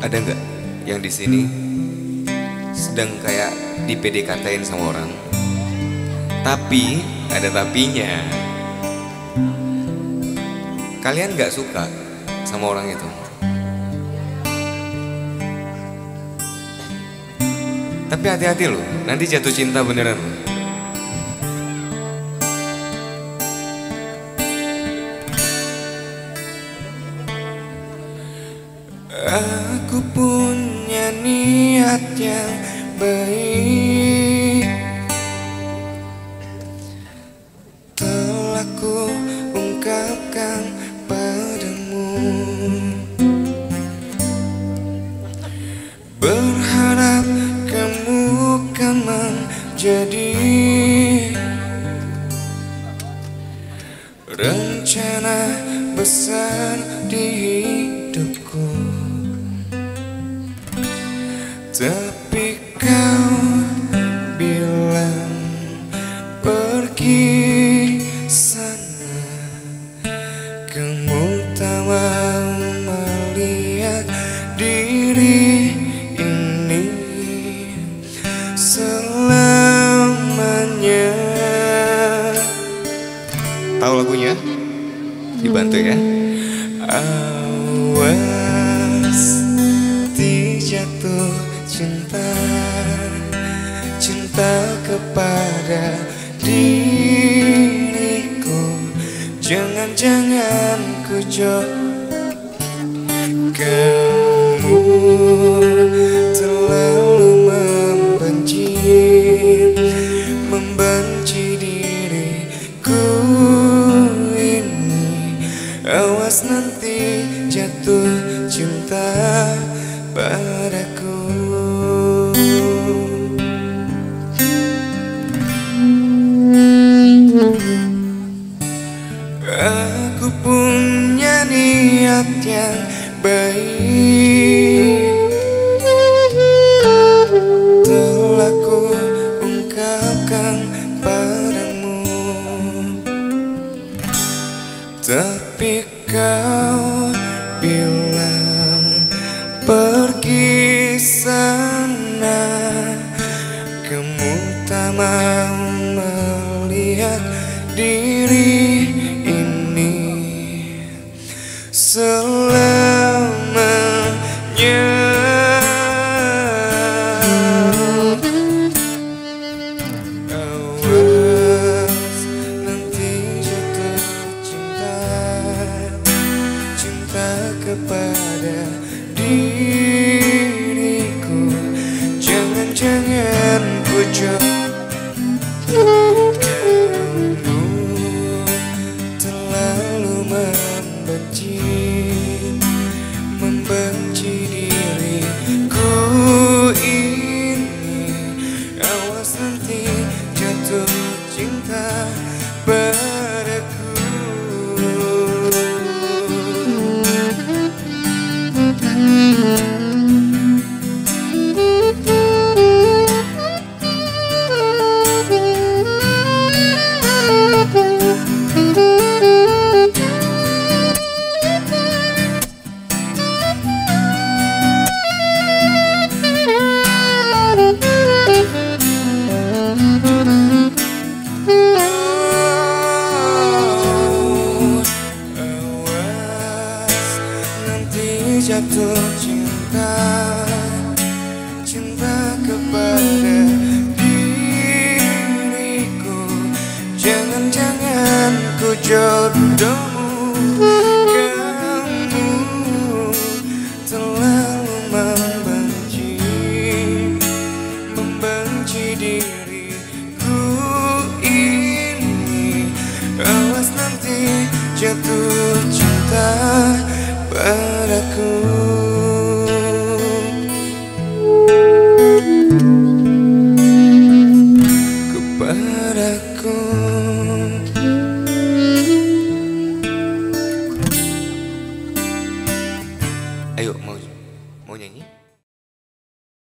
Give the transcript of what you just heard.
ada nggak yang di sini sedang kayak di PDKT-in sama orang? Tapi ada tapinya. Kalian nggak suka sama orang itu? Tapi hati-hati loh nanti jatuh cinta beneran. loh niat yang baik. Telah ku ungkapkan padamu. Berharap kamu kan menjadi Rencana besar di Tapi kau bilang pergi sana. Kamu tak mau melihat diri ini Selamanya. Tahu lagunya? Dibantu ya. Awas kepada diriku. Jangan-jangan ku jauh. Kamu padamu. Tapi kau bilang pergi sana kepada diriku. Jangan-jangan ku Kamu terlalu membenci Membenci diriku ini. Awas nanti jatuh cinta padaku jodohmu Kamu terlalu membenci Membenci diriku ini. Awas nanti jatuh cinta padaku